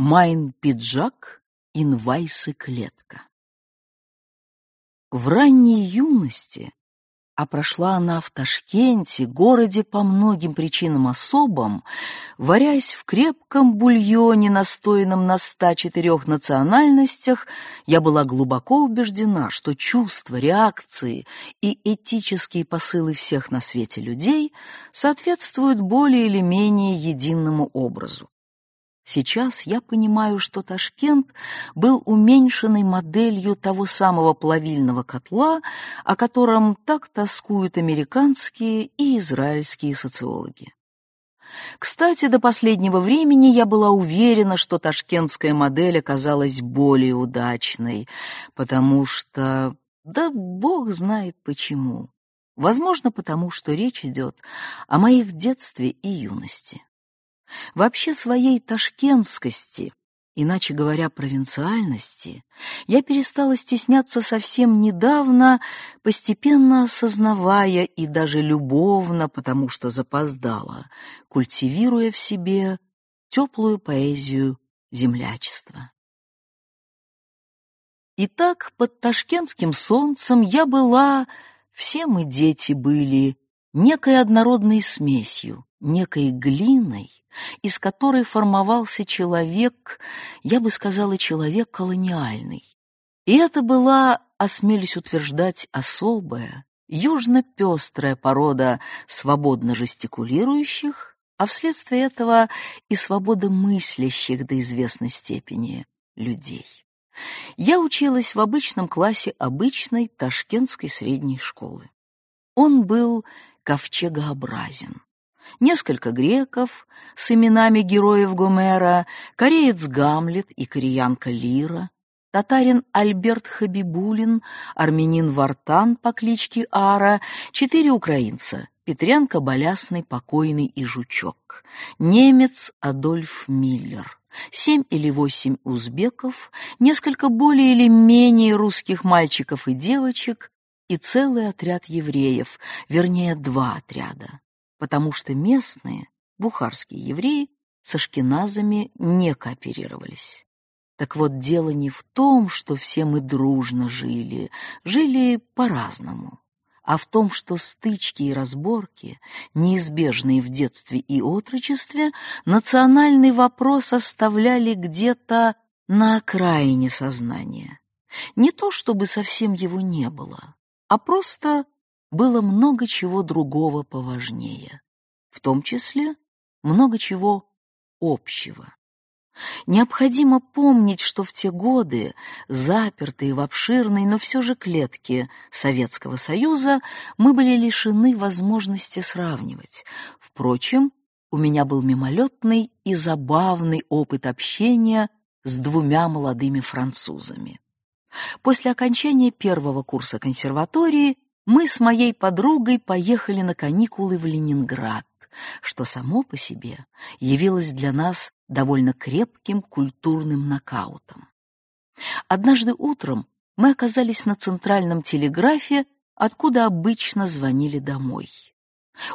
Майн пиджак, инвайсы клетка. В ранней юности, а прошла она в Ташкенте, городе по многим причинам особым, варясь в крепком бульоне, настоянном на 104 национальностях, я была глубоко убеждена, что чувства, реакции и этические посылы всех на свете людей соответствуют более или менее единому образу. Сейчас я понимаю, что Ташкент был уменьшенной моделью того самого плавильного котла, о котором так тоскуют американские и израильские социологи. Кстати, до последнего времени я была уверена, что ташкентская модель оказалась более удачной, потому что... да бог знает почему. Возможно, потому что речь идет о моих детстве и юности. Вообще своей ташкентскости, иначе говоря, провинциальности, я перестала стесняться совсем недавно, постепенно осознавая и даже любовно, потому что запоздала, культивируя в себе теплую поэзию землячества. Итак, под ташкентским солнцем я была, все мы дети были, некой однородной смесью, некой глиной, из которой формовался человек, я бы сказала, человек колониальный. И это была, осмелюсь утверждать, особая, южно-пестрая порода свободно жестикулирующих, а вследствие этого и свобода мыслящих до известной степени людей. Я училась в обычном классе обычной ташкентской средней школы. Он был ковчегообразен несколько греков с именами героев Гомера, кореец Гамлет и кореянка Лира, татарин Альберт Хабибулин, армянин Вартан по кличке Ара, четыре украинца — Петренко, Болясный, Покойный и Жучок, немец Адольф Миллер, семь или восемь узбеков, несколько более или менее русских мальчиков и девочек и целый отряд евреев, вернее, два отряда потому что местные, бухарские евреи, с ашкеназами не кооперировались. Так вот, дело не в том, что все мы дружно жили, жили по-разному, а в том, что стычки и разборки, неизбежные в детстве и отрочестве, национальный вопрос оставляли где-то на окраине сознания. Не то, чтобы совсем его не было, а просто было много чего другого поважнее, в том числе много чего общего. Необходимо помнить, что в те годы, запертые в обширной, но все же клетке Советского Союза, мы были лишены возможности сравнивать. Впрочем, у меня был мимолетный и забавный опыт общения с двумя молодыми французами. После окончания первого курса консерватории мы с моей подругой поехали на каникулы в Ленинград, что само по себе явилось для нас довольно крепким культурным нокаутом. Однажды утром мы оказались на центральном телеграфе, откуда обычно звонили домой.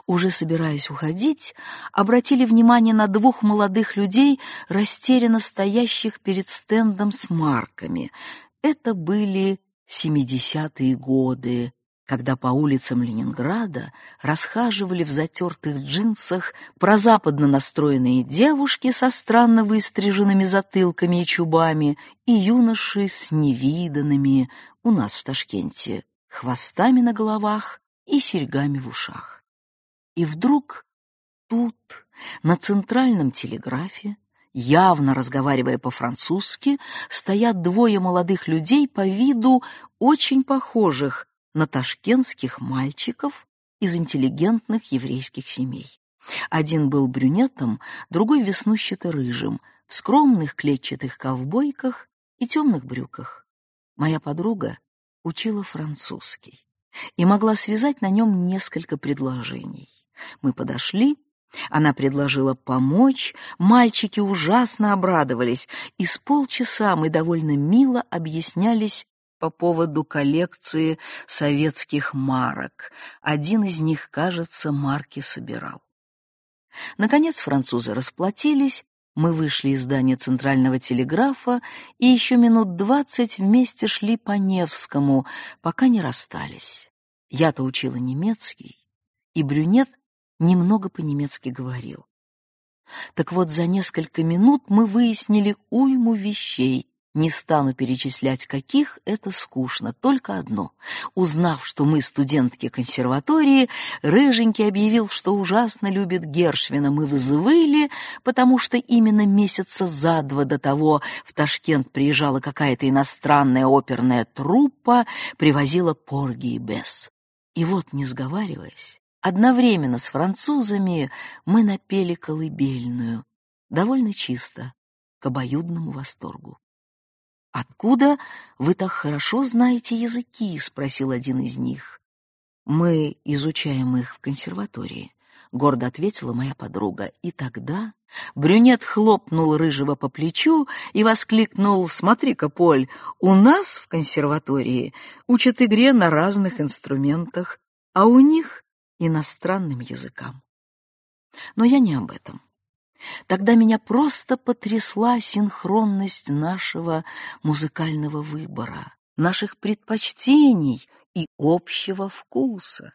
Уже собираясь уходить, обратили внимание на двух молодых людей, растерянно стоящих перед стендом с марками. Это были семидесятые годы, когда по улицам Ленинграда расхаживали в затертых джинсах прозападно настроенные девушки со странно выстриженными затылками и чубами и юноши с невиданными у нас в Ташкенте хвостами на головах и серьгами в ушах. И вдруг тут, на центральном телеграфе, явно разговаривая по-французски, стоят двое молодых людей по виду очень похожих на ташкентских мальчиков из интеллигентных еврейских семей. Один был брюнетом, другой веснущато-рыжим, в скромных клетчатых ковбойках и темных брюках. Моя подруга учила французский и могла связать на нем несколько предложений. Мы подошли, она предложила помочь, мальчики ужасно обрадовались, и с полчаса мы довольно мило объяснялись по поводу коллекции советских марок. Один из них, кажется, марки собирал. Наконец французы расплатились, Мы вышли из здания центрального телеграфа и еще минут двадцать вместе шли по Невскому, пока не расстались. Я-то учила немецкий, и брюнет немного по-немецки говорил. Так вот, за несколько минут мы выяснили уйму вещей, не стану перечислять, каких, это скучно, только одно. Узнав, что мы студентки консерватории, Рыженький объявил, что ужасно любит Гершвина. Мы взвыли, потому что именно месяца за два до того в Ташкент приезжала какая-то иностранная оперная труппа, привозила Порги и Бесс. И вот, не сговариваясь, одновременно с французами мы напели колыбельную, довольно чисто, к обоюдному восторгу. «Откуда вы так хорошо знаете языки?» — спросил один из них. «Мы изучаем их в консерватории», — гордо ответила моя подруга. И тогда брюнет хлопнул рыжего по плечу и воскликнул, «Смотри-ка, Поль, у нас в консерватории учат игре на разных инструментах, а у них — иностранным языкам». Но я не об этом. Тогда меня просто потрясла синхронность нашего музыкального выбора, наших предпочтений и общего вкуса.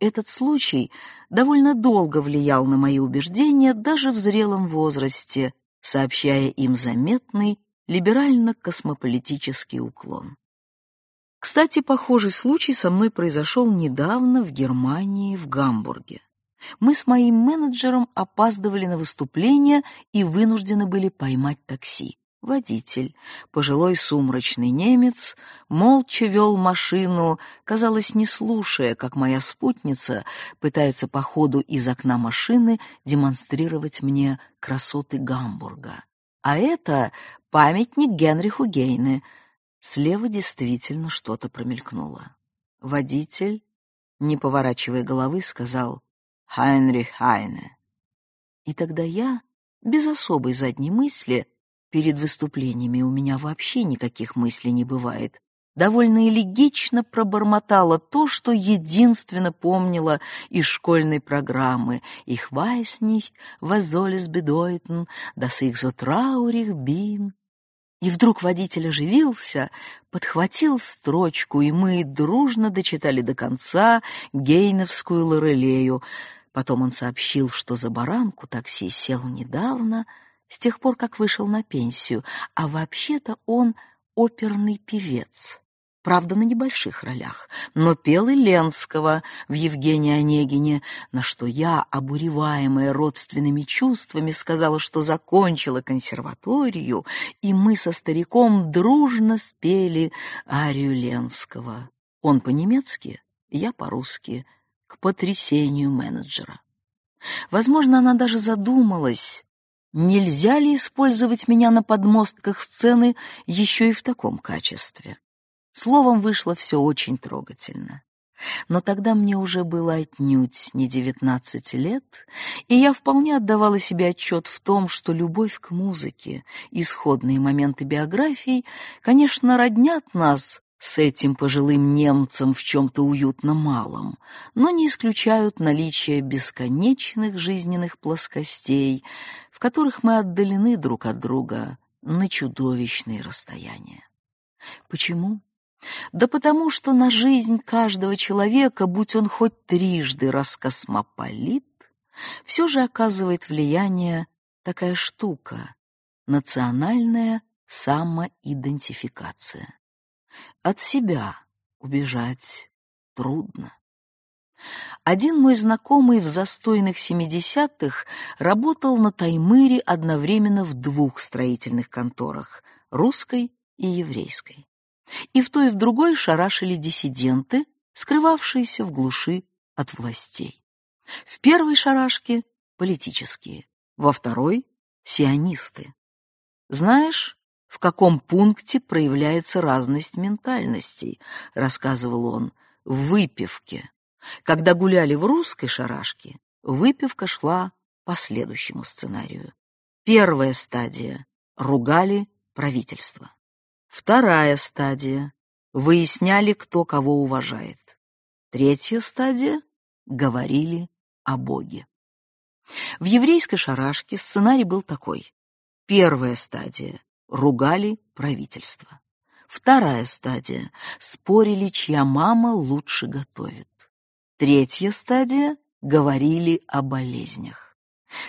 Этот случай довольно долго влиял на мои убеждения даже в зрелом возрасте, сообщая им заметный либерально-космополитический уклон. Кстати, похожий случай со мной произошел недавно в Германии, в Гамбурге. Мы с моим менеджером опаздывали на выступление и вынуждены были поймать такси. Водитель, пожилой сумрачный немец, молча вел машину, казалось, не слушая, как моя спутница пытается по ходу из окна машины демонстрировать мне красоты Гамбурга. А это памятник Генриху Гейне. Слева действительно что-то промелькнуло. Водитель, не поворачивая головы, сказал Хайнрих Хайне. И тогда я, без особой задней мысли, перед выступлениями у меня вообще никаких мыслей не бывает, довольно элегично пробормотала то, что единственно помнила из школьной программы «Ich weiß nicht, was soll es bedeuten, dass ich so traurig bin». И вдруг водитель оживился, подхватил строчку, и мы дружно дочитали до конца гейновскую лорелею — Потом он сообщил, что за баранку такси сел недавно, с тех пор, как вышел на пенсию, а вообще-то он оперный певец. Правда, на небольших ролях, но пел и Ленского в Евгении Онегине, на что я, обуреваемая родственными чувствами, сказала, что закончила консерваторию, и мы со стариком дружно спели арию Ленского. Он по-немецки, я по-русски — к потрясению менеджера. Возможно, она даже задумалась, нельзя ли использовать меня на подмостках сцены еще и в таком качестве. Словом, вышло все очень трогательно. Но тогда мне уже было отнюдь не девятнадцать лет, и я вполне отдавала себе отчет в том, что любовь к музыке, исходные моменты биографии, конечно, роднят нас с этим пожилым немцем в чем-то уютно малом, но не исключают наличие бесконечных жизненных плоскостей, в которых мы отдалены друг от друга на чудовищные расстояния. Почему? Да потому что на жизнь каждого человека, будь он хоть трижды раскосмополит, все же оказывает влияние такая штука — национальная самоидентификация. От себя убежать трудно. Один мой знакомый в застойных семидесятых работал на Таймыре одновременно в двух строительных конторах — русской и еврейской. И в той и в другой шарашили диссиденты, скрывавшиеся в глуши от властей. В первой шарашке — политические, во второй — сионисты. Знаешь, в каком пункте проявляется разность ментальностей, рассказывал он, в выпивке. Когда гуляли в русской шарашке, выпивка шла по следующему сценарию. Первая стадия — ругали правительство. Вторая стадия — выясняли, кто кого уважает. Третья стадия — говорили о Боге. В еврейской шарашке сценарий был такой. Первая стадия — ругали правительство. Вторая стадия — спорили, чья мама лучше готовит. Третья стадия — говорили о болезнях.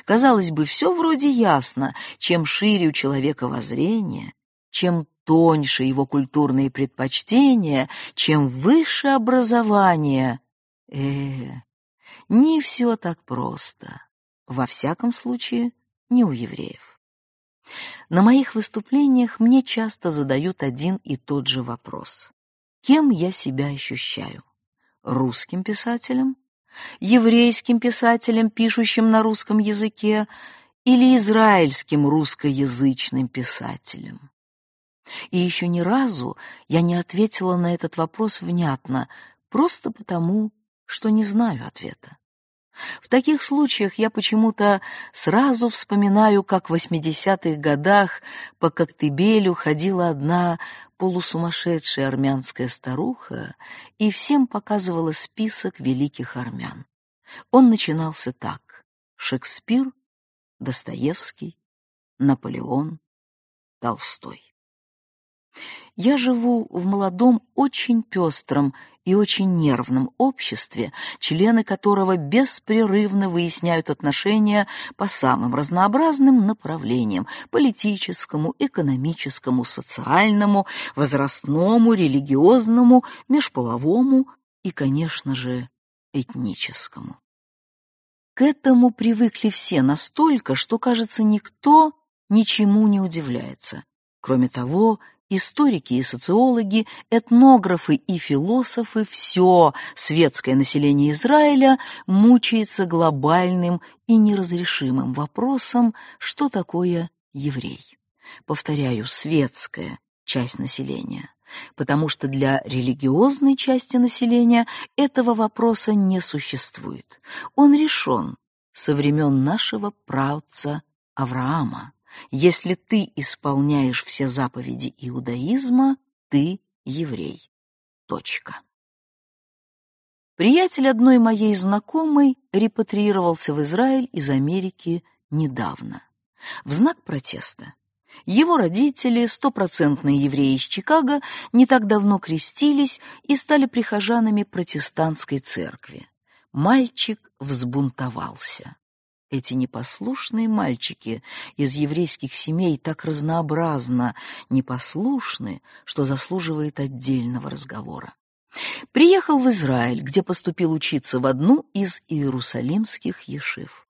Казалось бы, все вроде ясно. Чем шире у человека воззрение, чем тоньше его культурные предпочтения, чем выше образование. Э, не все так просто. Во всяком случае, не у евреев. На моих выступлениях мне часто задают один и тот же вопрос. Кем я себя ощущаю? Русским писателем? Еврейским писателем, пишущим на русском языке? Или израильским русскоязычным писателем? И еще ни разу я не ответила на этот вопрос внятно, просто потому, что не знаю ответа. В таких случаях я почему-то сразу вспоминаю, как в 80-х годах по Коктебелю ходила одна полусумасшедшая армянская старуха и всем показывала список великих армян. Он начинался так. Шекспир, Достоевский, Наполеон, Толстой. Я живу в молодом, очень пестром и очень нервном обществе, члены которого беспрерывно выясняют отношения по самым разнообразным направлениям – политическому, экономическому, социальному, возрастному, религиозному, межполовому и, конечно же, этническому. К этому привыкли все настолько, что, кажется, никто ничему не удивляется. Кроме того, Историки и социологи, этнографы и философы, все светское население Израиля мучается глобальным и неразрешимым вопросом, что такое еврей. Повторяю, светская часть населения, потому что для религиозной части населения этого вопроса не существует. Он решен со времен нашего праотца Авраама. Если ты исполняешь все заповеди иудаизма, ты еврей. Точка. Приятель одной моей знакомой репатриировался в Израиль из Америки недавно. В знак протеста. Его родители, стопроцентные евреи из Чикаго, не так давно крестились и стали прихожанами протестантской церкви. Мальчик взбунтовался. Эти непослушные мальчики из еврейских семей так разнообразно непослушны, что заслуживает отдельного разговора. Приехал в Израиль, где поступил учиться в одну из иерусалимских ешив.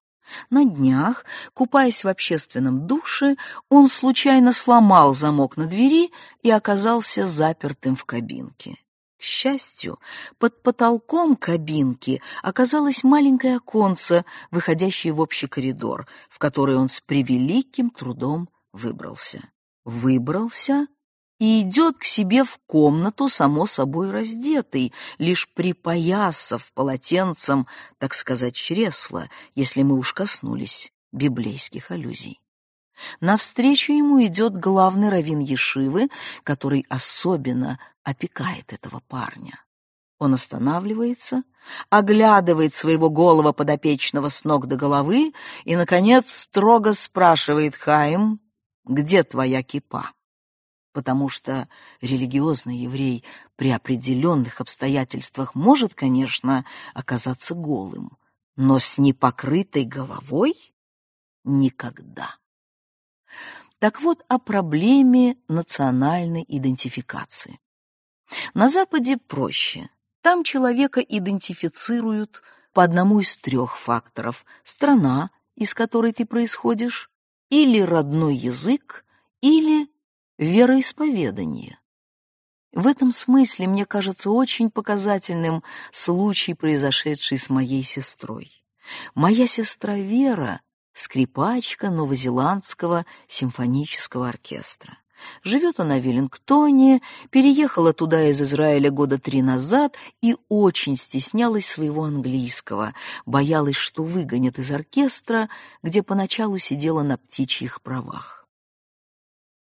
На днях, купаясь в общественном душе, он случайно сломал замок на двери и оказался запертым в кабинке. К счастью, под потолком кабинки оказалось маленькое оконце, выходящее в общий коридор, в который он с превеликим трудом выбрался. Выбрался и идет к себе в комнату, само собой раздетый, лишь припоясав полотенцем, так сказать, чресла, если мы уж коснулись библейских аллюзий. Навстречу ему идет главный раввин Ешивы, который особенно опекает этого парня. Он останавливается, оглядывает своего голого подопечного с ног до головы и, наконец, строго спрашивает Хаим, «Где твоя кипа?» Потому что религиозный еврей при определенных обстоятельствах может, конечно, оказаться голым, но с непокрытой головой — никогда. Так вот о проблеме национальной идентификации. На Западе проще. Там человека идентифицируют по одному из трех факторов. Страна, из которой ты происходишь, или родной язык, или вероисповедание. В этом смысле мне кажется очень показательным случай, произошедший с моей сестрой. Моя сестра Вера скрипачка новозеландского симфонического оркестра. Живет она в Веллингтоне, переехала туда из Израиля года три назад и очень стеснялась своего английского, боялась, что выгонят из оркестра, где поначалу сидела на птичьих правах.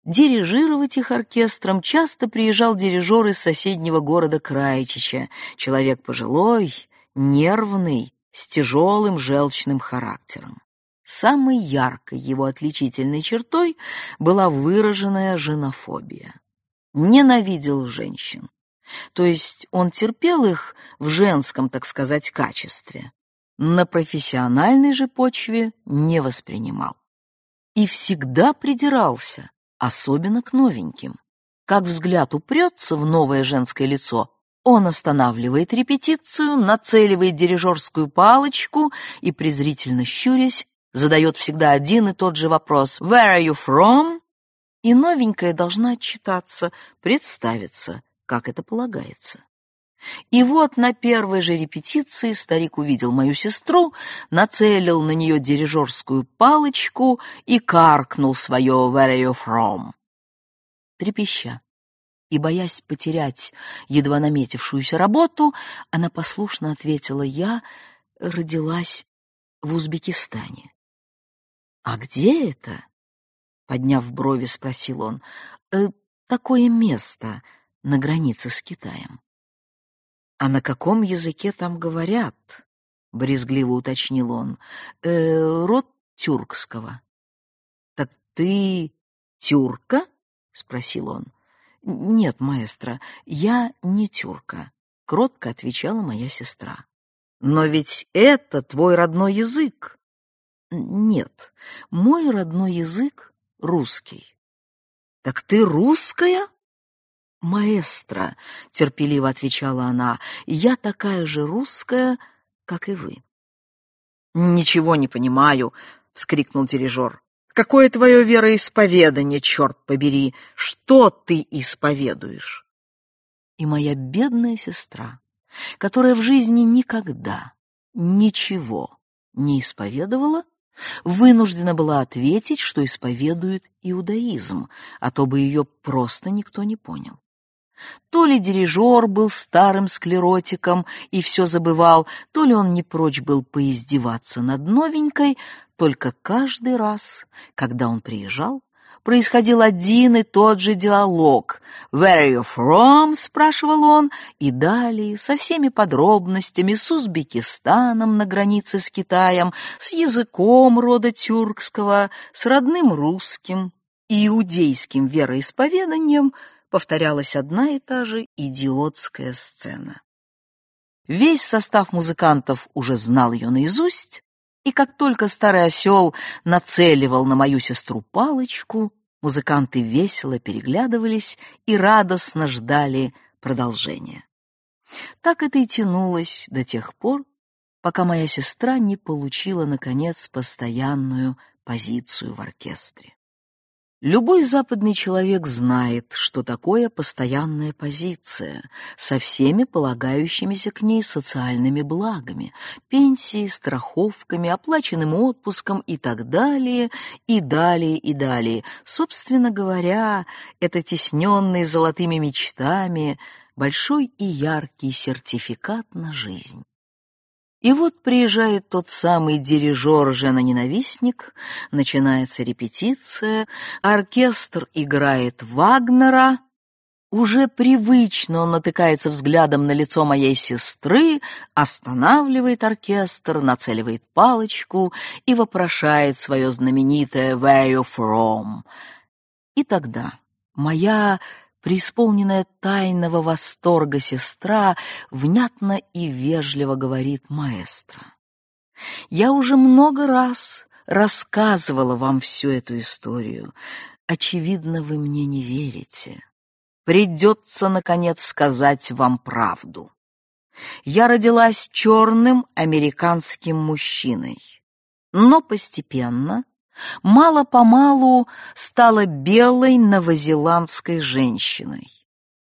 Дирижировать их оркестром часто приезжал дирижер из соседнего города Крайчича, человек пожилой, нервный, с тяжелым желчным характером. Самой яркой его отличительной чертой была выраженная женофобия. Ненавидел женщин. То есть он терпел их в женском, так сказать, качестве. На профессиональной же почве не воспринимал. И всегда придирался, особенно к новеньким. Как взгляд упрется в новое женское лицо, он останавливает репетицию, нацеливает дирижерскую палочку и, презрительно щурясь, задает всегда один и тот же вопрос «Where are you from?» И новенькая должна отчитаться, представиться, как это полагается. И вот на первой же репетиции старик увидел мою сестру, нацелил на нее дирижерскую палочку и каркнул свое «Where are you from?». Трепеща и, боясь потерять едва наметившуюся работу, она послушно ответила «Я родилась в Узбекистане». «А где это?» — подняв брови, спросил он. «Э, «Такое место на границе с Китаем». «А на каком языке там говорят?» — брезгливо уточнил он. «Э, «Род тюркского». «Так ты тюрка?» — спросил он. «Нет, маэстро, я не тюрка», — кротко отвечала моя сестра. «Но ведь это твой родной язык». «Нет, мой родной язык — русский». «Так ты русская?» «Маэстро», — терпеливо отвечала она, — «я такая же русская, как и вы». «Ничего не понимаю», — вскрикнул дирижер. Какое твое вероисповедание, черт побери? Что ты исповедуешь? И моя бедная сестра, которая в жизни никогда ничего не исповедовала, вынуждена была ответить, что исповедует иудаизм, а то бы ее просто никто не понял. То ли дирижер был старым склеротиком и все забывал, то ли он не прочь был поиздеваться над новенькой, только каждый раз, когда он приезжал, происходил один и тот же диалог. «Where are you from?» — спрашивал он, и далее, со всеми подробностями, с Узбекистаном на границе с Китаем, с языком рода тюркского, с родным русским и иудейским вероисповеданием — повторялась одна и та же идиотская сцена. Весь состав музыкантов уже знал ее наизусть, и как только старый осел нацеливал на мою сестру палочку, музыканты весело переглядывались и радостно ждали продолжения. Так это и тянулось до тех пор, пока моя сестра не получила, наконец, постоянную позицию в оркестре. Любой западный человек знает, что такое постоянная позиция со всеми полагающимися к ней социальными благами, пенсией, страховками, оплаченным отпуском и так далее, и далее, и далее. Собственно говоря, это тесненный золотыми мечтами большой и яркий сертификат на жизнь. И вот приезжает тот самый дирижер-жена-ненавистник, начинается репетиция, оркестр играет Вагнера. Уже привычно он натыкается взглядом на лицо моей сестры, останавливает оркестр, нацеливает палочку и вопрошает свое знаменитое «Where you from?». И тогда моя преисполненная тайного восторга сестра внятно и вежливо говорит маэстро. «Я уже много раз рассказывала вам всю эту историю. Очевидно, вы мне не верите. Придется, наконец, сказать вам правду. Я родилась черным американским мужчиной, но постепенно мало-помалу стала белой новозеландской женщиной.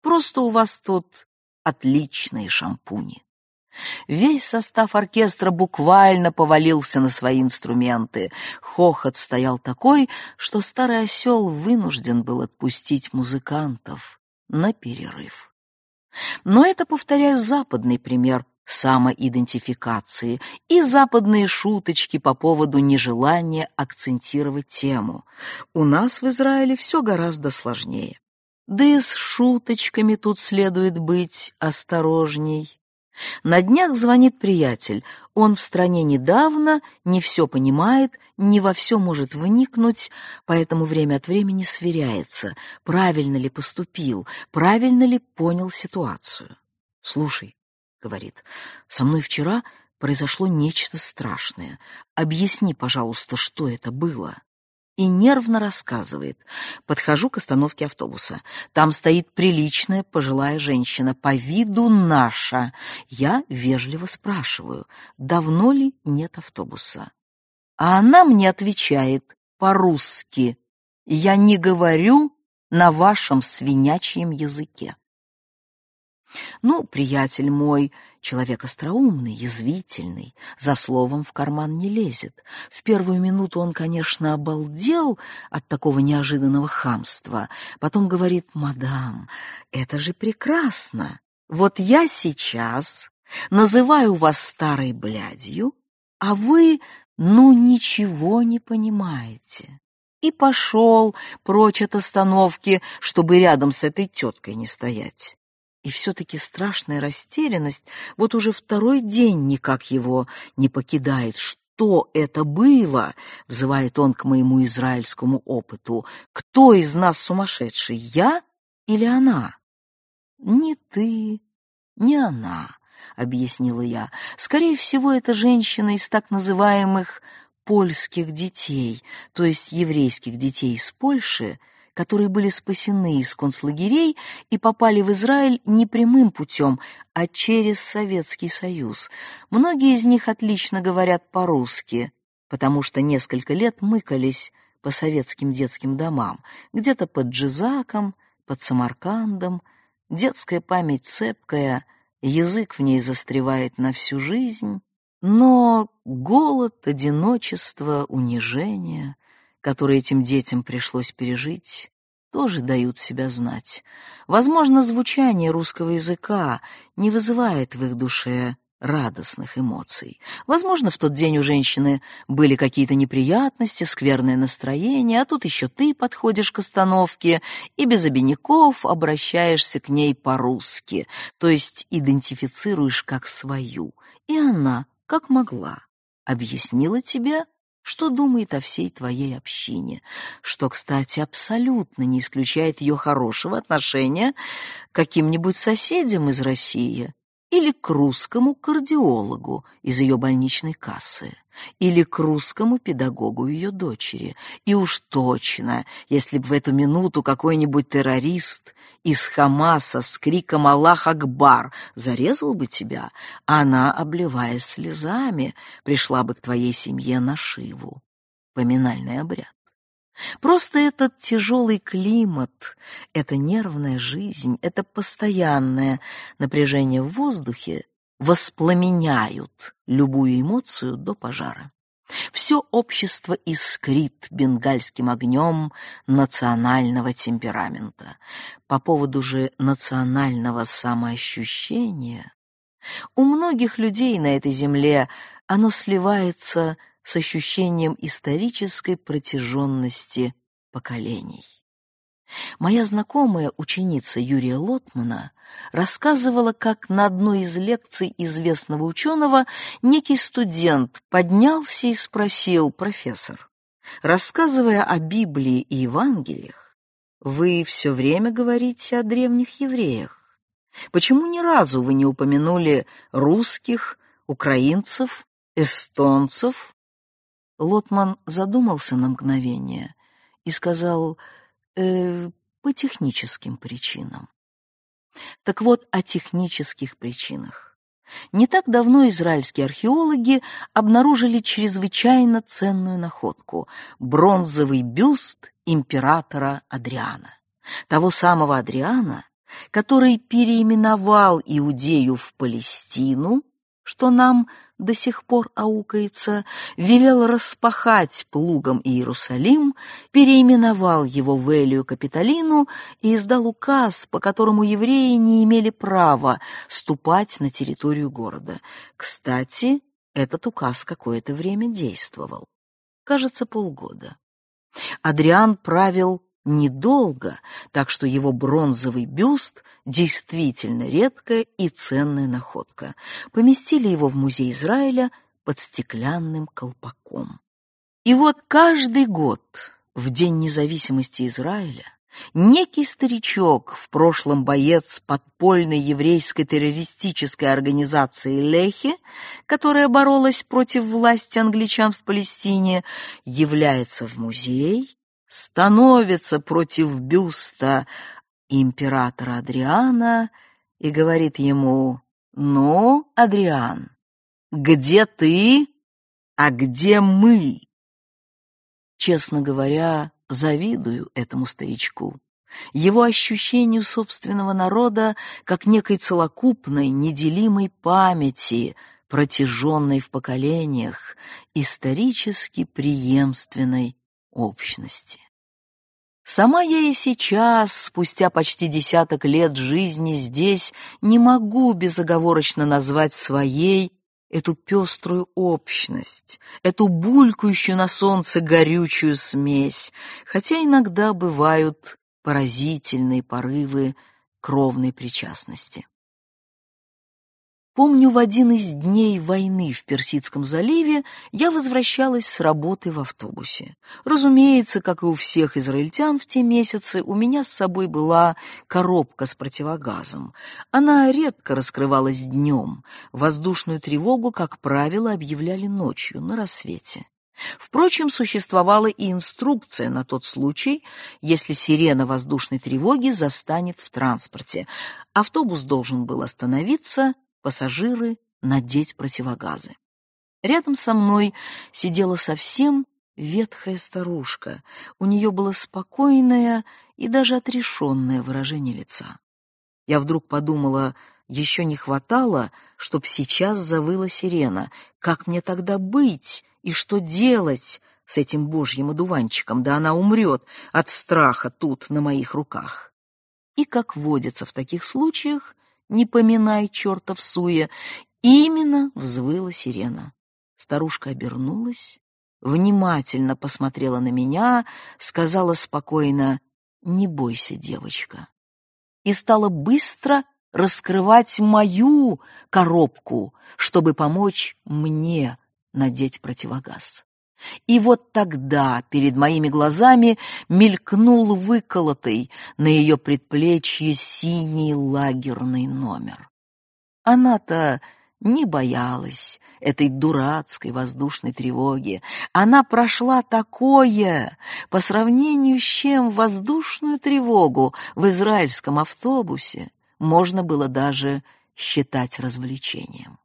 Просто у вас тут отличные шампуни. Весь состав оркестра буквально повалился на свои инструменты. Хохот стоял такой, что старый осел вынужден был отпустить музыкантов на перерыв. Но это, повторяю, западный пример самоидентификации и западные шуточки по поводу нежелания акцентировать тему. У нас в Израиле все гораздо сложнее. Да и с шуточками тут следует быть осторожней. На днях звонит приятель. Он в стране недавно, не все понимает, не во все может вникнуть, поэтому время от времени сверяется, правильно ли поступил, правильно ли понял ситуацию. «Слушай», — говорит, — «со мной вчера произошло нечто страшное. Объясни, пожалуйста, что это было?» и нервно рассказывает. Подхожу к остановке автобуса. Там стоит приличная пожилая женщина, по виду наша. Я вежливо спрашиваю, давно ли нет автобуса. А она мне отвечает по-русски. Я не говорю на вашем свинячьем языке. Ну, приятель мой, человек остроумный, язвительный, за словом в карман не лезет. В первую минуту он, конечно, обалдел от такого неожиданного хамства. Потом говорит, мадам, это же прекрасно. Вот я сейчас называю вас старой блядью, а вы, ну, ничего не понимаете. И пошел прочь от остановки, чтобы рядом с этой теткой не стоять. И все-таки страшная растерянность вот уже второй день никак его не покидает. Что это было? Взывает он к моему израильскому опыту. Кто из нас сумасшедший, я или она? Не ты, не она, объяснила я. Скорее всего, это женщина из так называемых польских детей, то есть еврейских детей из Польши, которые были спасены из концлагерей и попали в Израиль не прямым путем, а через Советский Союз. Многие из них отлично говорят по-русски, потому что несколько лет мыкались по советским детским домам, где-то под Джизаком, под Самаркандом. Детская память цепкая, язык в ней застревает на всю жизнь. Но голод, одиночество, унижение которые этим детям пришлось пережить, тоже дают себя знать. Возможно, звучание русского языка не вызывает в их душе радостных эмоций. Возможно, в тот день у женщины были какие-то неприятности, скверное настроение, а тут еще ты подходишь к остановке и без обиняков обращаешься к ней по-русски, то есть идентифицируешь как свою, и она, как могла, объяснила тебе что думает о всей твоей общине, что, кстати, абсолютно не исключает ее хорошего отношения к каким-нибудь соседям из России или к русскому кардиологу из ее больничной кассы, или к русскому педагогу ее дочери. И уж точно, если бы в эту минуту какой-нибудь террорист из Хамаса с криком «Аллах Акбар» зарезал бы тебя, она, обливаясь слезами, пришла бы к твоей семье на Шиву. Поминальный обряд. Просто этот тяжелый климат, эта нервная жизнь, это постоянное напряжение в воздухе воспламеняют любую эмоцию до пожара. Все общество искрит бенгальским огнем национального темперамента. По поводу же национального самоощущения у многих людей на этой земле оно сливается с ощущением исторической протяженности поколений. Моя знакомая ученица Юрия Лотмана рассказывала, как на одной из лекций известного ученого некий студент поднялся и спросил профессор, рассказывая о Библии и Евангелиях, вы все время говорите о древних евреях. Почему ни разу вы не упомянули русских, украинцев, эстонцев Лотман задумался на мгновение и сказал э, «по техническим причинам». Так вот, о технических причинах. Не так давно израильские археологи обнаружили чрезвычайно ценную находку — бронзовый бюст императора Адриана. Того самого Адриана, который переименовал Иудею в Палестину, что нам до сих пор аукается, велел распахать плугом Иерусалим, переименовал его в Элию Капитолину и издал указ, по которому евреи не имели права ступать на территорию города. Кстати, этот указ какое-то время действовал. Кажется, полгода. Адриан правил недолго, так что его бронзовый бюст действительно редкая и ценная находка. Поместили его в музей Израиля под стеклянным колпаком. И вот каждый год, в День независимости Израиля, некий старичок, в прошлом боец подпольной еврейской террористической организации Лехи, которая боролась против власти англичан в Палестине, является в музей, становится против бюста императора Адриана и говорит ему, «Ну, Адриан, где ты, а где мы?» Честно говоря, завидую этому старичку, его ощущению собственного народа как некой целокупной, неделимой памяти, протяженной в поколениях, исторически преемственной общности. Сама я и сейчас, спустя почти десяток лет жизни здесь, не могу безоговорочно назвать своей эту пеструю общность, эту булькающую на солнце горючую смесь, хотя иногда бывают поразительные порывы кровной причастности. Помню, в один из дней войны в Персидском заливе я возвращалась с работы в автобусе. Разумеется, как и у всех израильтян в те месяцы, у меня с собой была коробка с противогазом. Она редко раскрывалась днем. Воздушную тревогу, как правило, объявляли ночью, на рассвете. Впрочем, существовала и инструкция на тот случай, если сирена воздушной тревоги застанет в транспорте. Автобус должен был остановиться, пассажиры надеть противогазы. Рядом со мной сидела совсем ветхая старушка. У нее было спокойное и даже отрешенное выражение лица. Я вдруг подумала, еще не хватало, чтоб сейчас завыла сирена. Как мне тогда быть и что делать с этим божьим одуванчиком? Да она умрет от страха тут, на моих руках. И, как водится в таких случаях, не поминай черта в суе, именно взвыла сирена. Старушка обернулась, внимательно посмотрела на меня, сказала спокойно «Не бойся, девочка», и стала быстро раскрывать мою коробку, чтобы помочь мне надеть противогаз. И вот тогда перед моими глазами мелькнул выколотый на ее предплечье синий лагерный номер. Она-то не боялась этой дурацкой воздушной тревоги. Она прошла такое, по сравнению с чем воздушную тревогу в израильском автобусе можно было даже считать развлечением.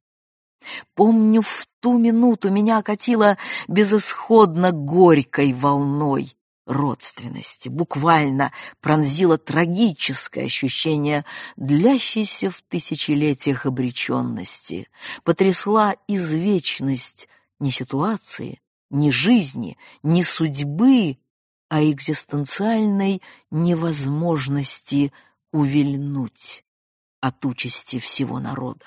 Помню, в ту минуту меня окатило безысходно горькой волной родственности, буквально пронзило трагическое ощущение длящейся в тысячелетиях обреченности, потрясла извечность не ситуации, не жизни, не судьбы, а экзистенциальной невозможности увильнуть от участи всего народа.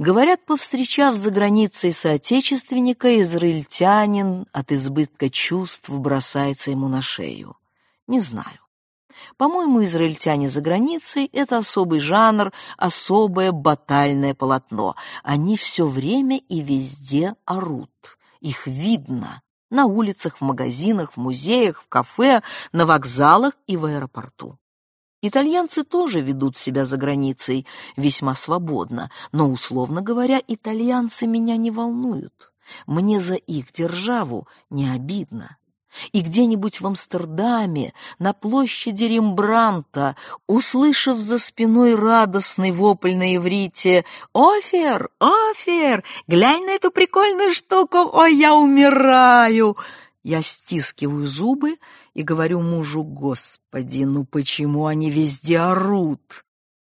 Говорят, повстречав за границей соотечественника, израильтянин от избытка чувств бросается ему на шею. Не знаю. По-моему, израильтяне за границей — это особый жанр, особое батальное полотно. Они все время и везде орут. Их видно на улицах, в магазинах, в музеях, в кафе, на вокзалах и в аэропорту. Итальянцы тоже ведут себя за границей весьма свободно, но, условно говоря, итальянцы меня не волнуют. Мне за их державу не обидно. И где-нибудь в Амстердаме, на площади Рембранта, услышав за спиной радостный вопль на иврите «Офер! Офер! Глянь на эту прикольную штуку! Ой, я умираю!» Я стискиваю зубы и говорю мужу, «Господи, ну почему они везде орут?»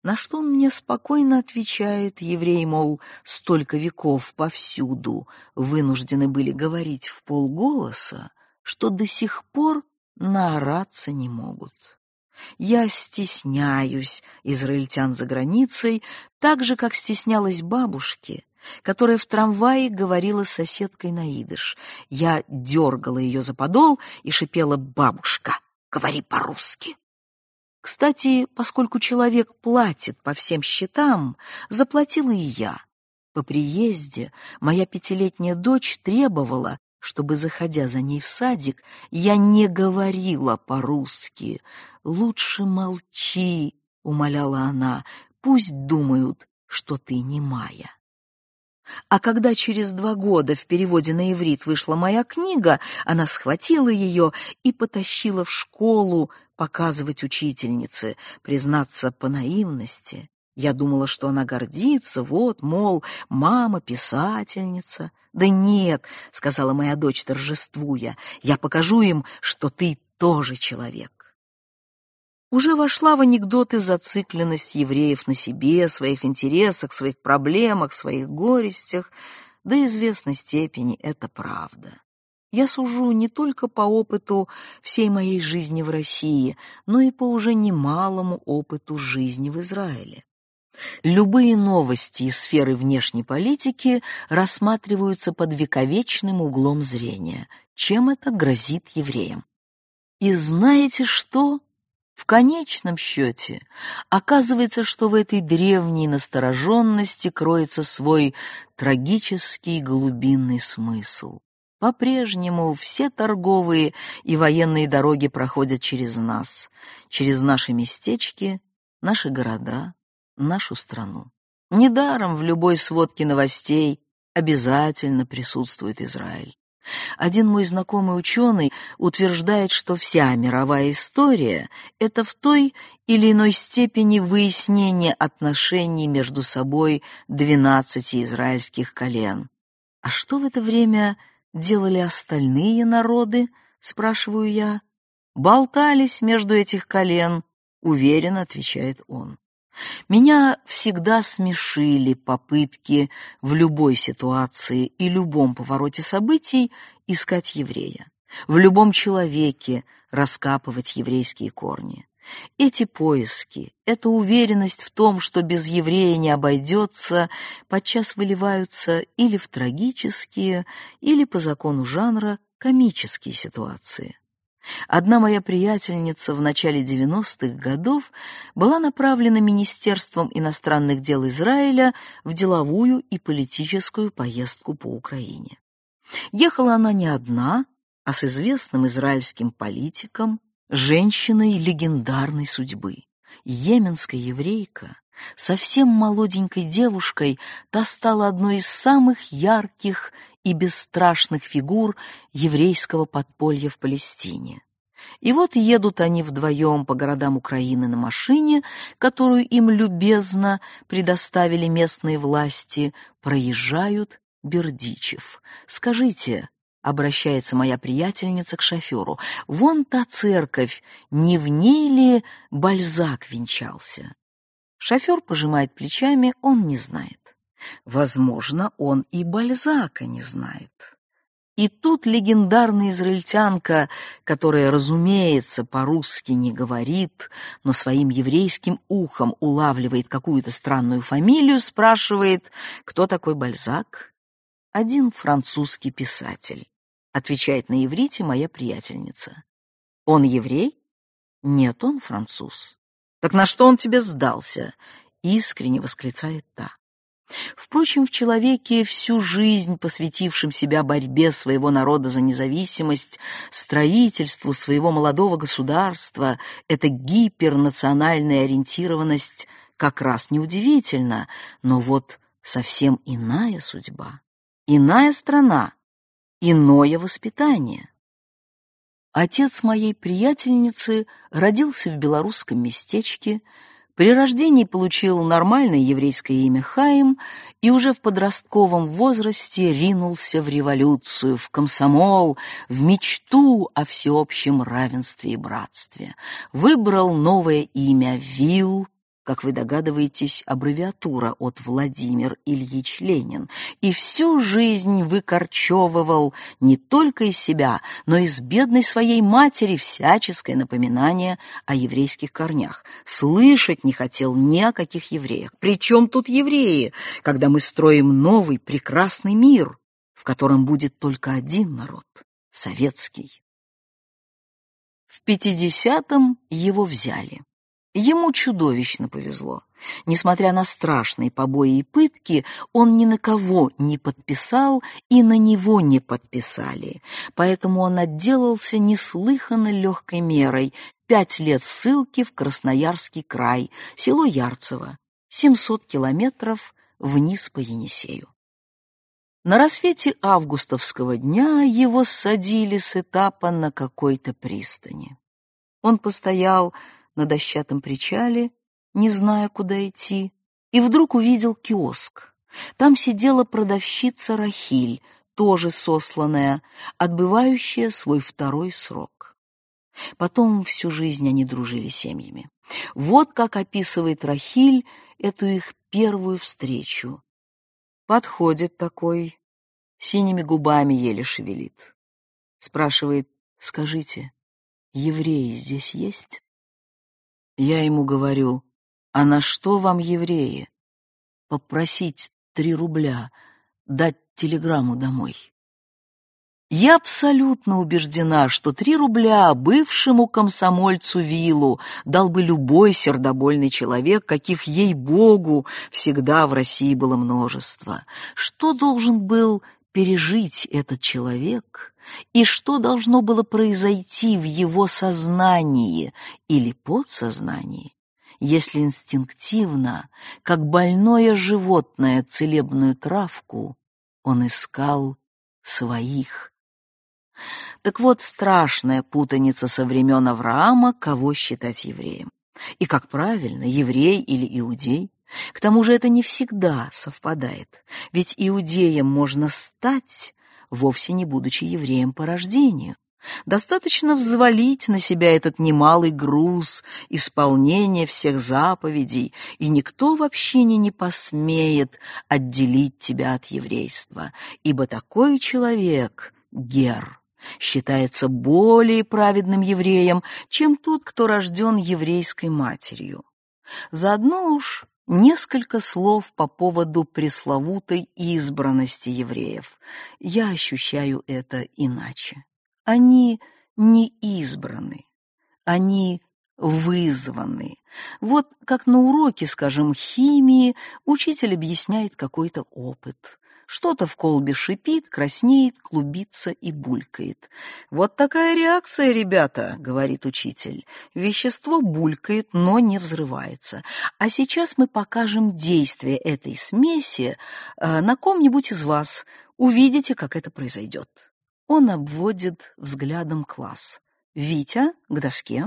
На что он мне спокойно отвечает, евреи, мол, столько веков повсюду вынуждены были говорить в полголоса, что до сих пор наораться не могут. Я стесняюсь израильтян за границей, так же, как стеснялась бабушки, которая в трамвае говорила с соседкой на идыш. Я дергала ее за подол и шипела «Бабушка, говори по-русски». Кстати, поскольку человек платит по всем счетам, заплатила и я. По приезде моя пятилетняя дочь требовала, чтобы, заходя за ней в садик, я не говорила по-русски. «Лучше молчи», — умоляла она, — «пусть думают, что ты не моя». А когда через два года в переводе на иврит вышла моя книга, она схватила ее и потащила в школу показывать учительнице, признаться по наивности. Я думала, что она гордится, вот, мол, мама писательница. «Да нет», — сказала моя дочь, торжествуя, — «я покажу им, что ты тоже человек» уже вошла в анекдоты зацикленность евреев на себе, своих интересах, своих проблемах, своих горестях. До известной степени это правда. Я сужу не только по опыту всей моей жизни в России, но и по уже немалому опыту жизни в Израиле. Любые новости из сферы внешней политики рассматриваются под вековечным углом зрения. Чем это грозит евреям? И знаете что? В конечном счете, оказывается, что в этой древней настороженности кроется свой трагический глубинный смысл. По-прежнему все торговые и военные дороги проходят через нас, через наши местечки, наши города, нашу страну. Недаром в любой сводке новостей обязательно присутствует Израиль. Один мой знакомый ученый утверждает, что вся мировая история — это в той или иной степени выяснение отношений между собой двенадцати израильских колен. А что в это время делали остальные народы, спрашиваю я? Болтались между этих колен, уверенно отвечает он. Меня всегда смешили попытки в любой ситуации и любом повороте событий искать еврея, в любом человеке раскапывать еврейские корни. Эти поиски, эта уверенность в том, что без еврея не обойдется, подчас выливаются или в трагические, или по закону жанра комические ситуации. Одна моя приятельница в начале 90-х годов была направлена Министерством иностранных дел Израиля в деловую и политическую поездку по Украине. Ехала она не одна, а с известным израильским политиком, женщиной легендарной судьбы. Йеменская еврейка, совсем молоденькой девушкой, та стала одной из самых ярких и бесстрашных фигур еврейского подполья в Палестине. И вот едут они вдвоем по городам Украины на машине, которую им любезно предоставили местные власти, проезжают Бердичев. «Скажите», — обращается моя приятельница к шоферу, — «вон та церковь, не в ней ли Бальзак венчался?» Шофер пожимает плечами, он не знает. Возможно, он и Бальзака не знает. И тут легендарная израильтянка, которая, разумеется, по-русски не говорит, но своим еврейским ухом улавливает какую-то странную фамилию, спрашивает, кто такой Бальзак? Один французский писатель, отвечает на иврите моя приятельница. Он еврей? Нет, он француз. Так на что он тебе сдался? Искренне восклицает та. Впрочем, в человеке, всю жизнь посвятившем себя борьбе своего народа за независимость, строительству своего молодого государства, эта гипернациональная ориентированность как раз неудивительна, но вот совсем иная судьба, иная страна, иное воспитание. Отец моей приятельницы родился в белорусском местечке, при рождении получил нормальное еврейское имя Хаим и уже в подростковом возрасте ринулся в революцию, в комсомол, в мечту о всеобщем равенстве и братстве. Выбрал новое имя Вил, как вы догадываетесь, аббревиатура от Владимир Ильич Ленин, и всю жизнь выкорчевывал не только из себя, но и из бедной своей матери всяческое напоминание о еврейских корнях. Слышать не хотел ни о каких евреях. Причем тут евреи, когда мы строим новый прекрасный мир, в котором будет только один народ — советский. В пятидесятом его взяли. Ему чудовищно повезло. Несмотря на страшные побои и пытки, он ни на кого не подписал и на него не подписали. Поэтому он отделался неслыханно легкой мерой — пять лет ссылки в Красноярский край, село Ярцево, 700 километров вниз по Енисею. На рассвете августовского дня его садили с этапа на какой-то пристани. Он постоял на дощатом причале, не зная, куда идти, и вдруг увидел киоск. Там сидела продавщица Рахиль, тоже сосланная, отбывающая свой второй срок. Потом всю жизнь они дружили семьями. Вот как описывает Рахиль эту их первую встречу. Подходит такой, синими губами еле шевелит. Спрашивает, скажите, евреи здесь есть? Я ему говорю, а на что вам, евреи? Попросить три рубля, дать телеграмму домой. Я абсолютно убеждена, что три рубля бывшему комсомольцу Виллу дал бы любой сердобольный человек, каких, ей-богу, всегда в России было множество. Что должен был пережить этот человек и что должно было произойти в его сознании или подсознании, если инстинктивно, как больное животное целебную травку, он искал своих. Так вот, страшная путаница со времен Авраама, кого считать евреем. И, как правильно, еврей или иудей. К тому же это не всегда совпадает, ведь иудеем можно стать, вовсе не будучи евреем по рождению. Достаточно взвалить на себя этот немалый груз исполнения всех заповедей, и никто вообще не, не посмеет отделить тебя от еврейства, ибо такой человек, гер, считается более праведным евреем, чем тот, кто рожден еврейской матерью. Заодно уж Несколько слов по поводу пресловутой избранности евреев. Я ощущаю это иначе. Они не избраны, они вызваны. Вот как на уроке, скажем, химии, учитель объясняет какой-то опыт. Что-то в колбе шипит, краснеет, клубится и булькает. «Вот такая реакция, ребята», — говорит учитель. «Вещество булькает, но не взрывается. А сейчас мы покажем действие этой смеси э, на ком-нибудь из вас. Увидите, как это произойдет». Он обводит взглядом класс. «Витя, к доске».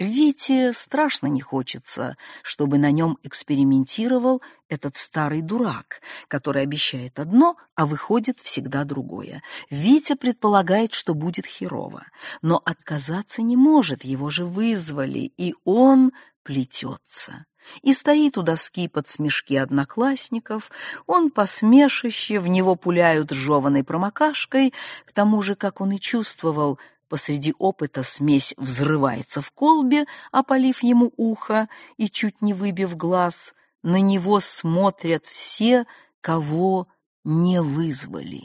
Вите страшно не хочется, чтобы на нем экспериментировал этот старый дурак, который обещает одно, а выходит всегда другое. Витя предполагает, что будет херово, но отказаться не может, его же вызвали, и он плетется. И стоит у доски под смешки одноклассников, он посмешище, в него пуляют жеваной промокашкой, к тому же, как он и чувствовал, Посреди опыта смесь взрывается в колбе, опалив ему ухо и чуть не выбив глаз. На него смотрят все, кого не вызвали.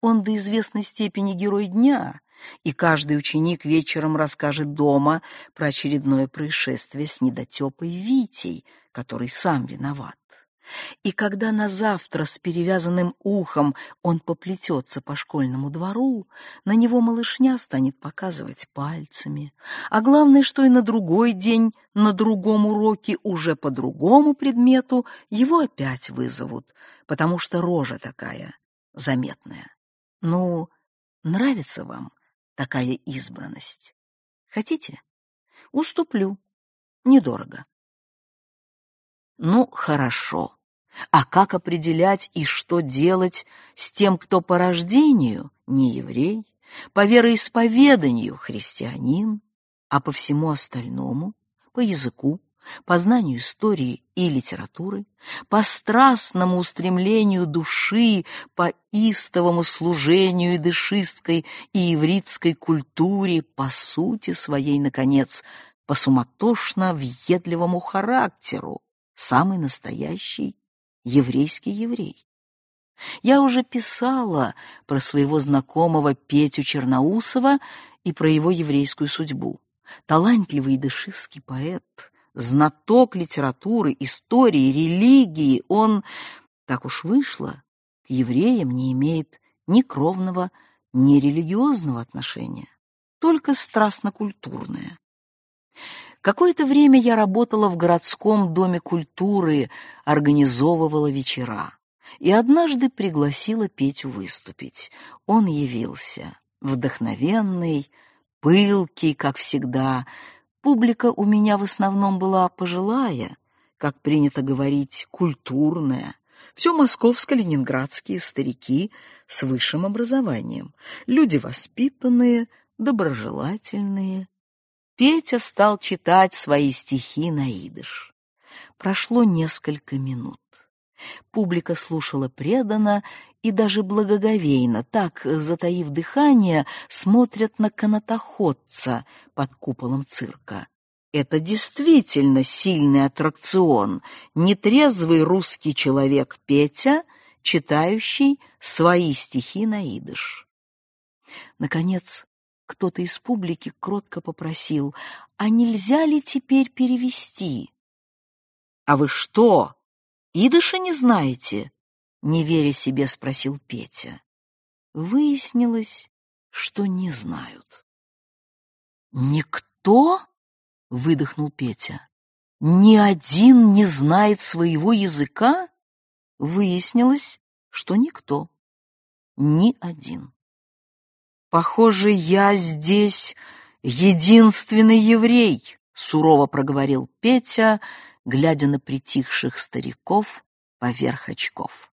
Он до известной степени герой дня, и каждый ученик вечером расскажет дома про очередное происшествие с недотепой Витей, который сам виноват. И когда на завтра с перевязанным ухом он поплетется по школьному двору, на него малышня станет показывать пальцами. А главное, что и на другой день, на другом уроке, уже по другому предмету, его опять вызовут, потому что рожа такая заметная. Ну, нравится вам такая избранность? Хотите? Уступлю. Недорого. Ну, хорошо. А как определять и что делать с тем, кто по рождению не еврей, по вероисповеданию христианин, а по всему остальному, по языку, по знанию истории и литературы, по страстному устремлению души, по истовому служению идышистской и ивритской культуре, по сути своей, наконец, по суматошно-въедливому характеру, самый настоящий еврейский еврей. Я уже писала про своего знакомого Петю Черноусова и про его еврейскую судьбу. Талантливый дышистский поэт, знаток литературы, истории, религии, он, так уж вышло, к евреям не имеет ни кровного, ни религиозного отношения, только страстно-культурное. Какое-то время я работала в городском доме культуры, организовывала вечера. И однажды пригласила Петю выступить. Он явился, вдохновенный, пылкий, как всегда. Публика у меня в основном была пожилая, как принято говорить, культурная. Все московско-ленинградские старики с высшим образованием, люди воспитанные, доброжелательные, Петя стал читать свои стихи на идыш. Прошло несколько минут. Публика слушала преданно и даже благоговейно, так, затаив дыхание, смотрят на канатоходца под куполом цирка. Это действительно сильный аттракцион, нетрезвый русский человек Петя, читающий свои стихи на идыш. Наконец, кто-то из публики кротко попросил, «А нельзя ли теперь перевести?» «А вы что, идыша не знаете?» Не веря себе, спросил Петя. Выяснилось, что не знают. «Никто?» — выдохнул Петя. «Ни один не знает своего языка?» Выяснилось, что никто. Ни один. «Похоже, я здесь единственный еврей», — сурово проговорил Петя, глядя на притихших стариков поверх очков.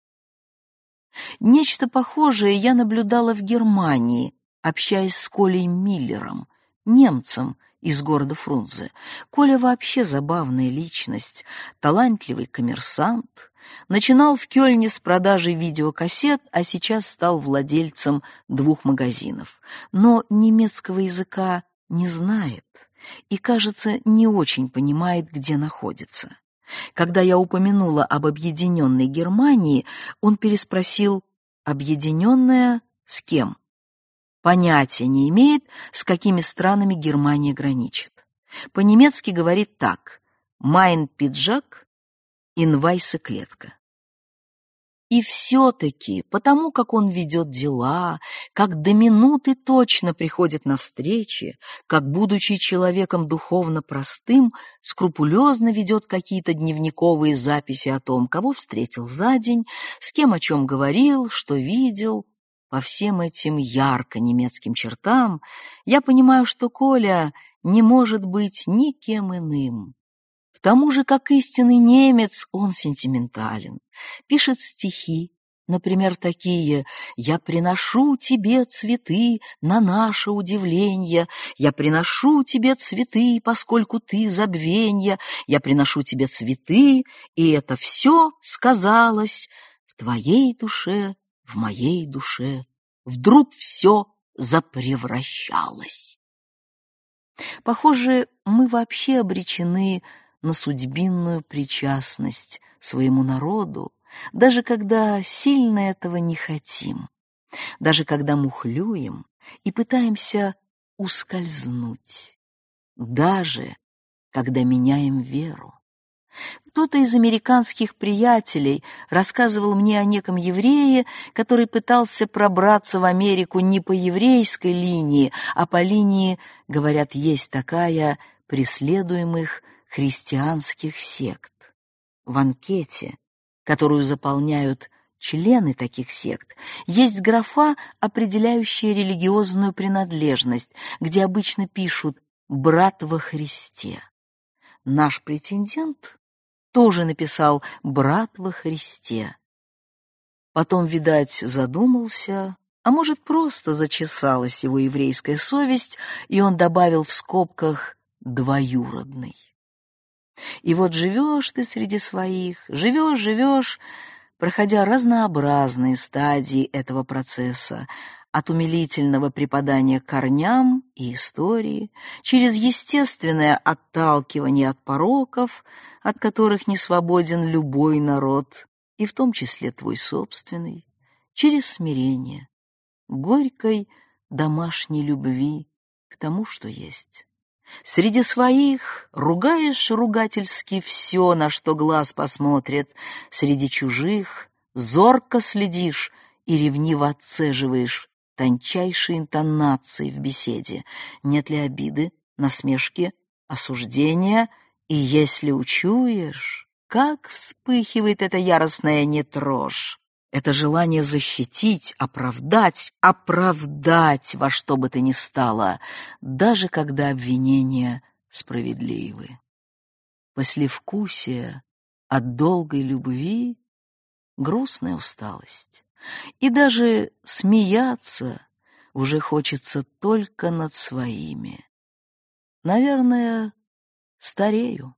Нечто похожее я наблюдала в Германии, общаясь с Колей Миллером, немцем из города Фрунзе. Коля вообще забавная личность, талантливый коммерсант, Начинал в Кёльне с продажей видеокассет, а сейчас стал владельцем двух магазинов. Но немецкого языка не знает и, кажется, не очень понимает, где находится. Когда я упомянула об объединенной Германии, он переспросил «Объединенная с кем?» Понятия не имеет, с какими странами Германия граничит. По-немецки говорит так «Майн пиджак инвайса клетка. И все-таки, потому как он ведет дела, как до минуты точно приходит на встречи, как, будучи человеком духовно простым, скрупулезно ведет какие-то дневниковые записи о том, кого встретил за день, с кем о чем говорил, что видел, по всем этим ярко немецким чертам, я понимаю, что Коля не может быть никем иным, к тому же, как истинный немец, он сентиментален, пишет стихи, Например, такие «Я приношу тебе цветы на наше удивление, я приношу тебе цветы, поскольку ты забвенья, я приношу тебе цветы, и это все сказалось в твоей душе, в моей душе, вдруг все запревращалось». Похоже, мы вообще обречены на судьбинную причастность своему народу, даже когда сильно этого не хотим, даже когда мухлюем и пытаемся ускользнуть, даже когда меняем веру. Кто-то из американских приятелей рассказывал мне о неком еврее, который пытался пробраться в Америку не по еврейской линии, а по линии, говорят, есть такая, преследуемых христианских сект. В анкете, которую заполняют члены таких сект, есть графа, определяющая религиозную принадлежность, где обычно пишут «брат во Христе». Наш претендент тоже написал «брат во Христе». Потом, видать, задумался, а может, просто зачесалась его еврейская совесть, и он добавил в скобках «двоюродный». И вот живешь ты среди своих, живешь, живешь, проходя разнообразные стадии этого процесса, от умилительного преподания корням и истории, через естественное отталкивание от пороков, от которых не свободен любой народ, и в том числе твой собственный, через смирение, горькой домашней любви к тому, что есть. Среди своих ругаешь ругательски все, на что глаз посмотрит, среди чужих зорко следишь и ревниво отцеживаешь тончайшие интонации в беседе. Нет ли обиды, насмешки, осуждения, и если учуешь, как вспыхивает эта яростная нетрожь. Это желание защитить, оправдать, оправдать во что бы то ни стало, даже когда обвинения справедливы. Послевкусие от долгой любви — грустная усталость. И даже смеяться уже хочется только над своими. Наверное, старею.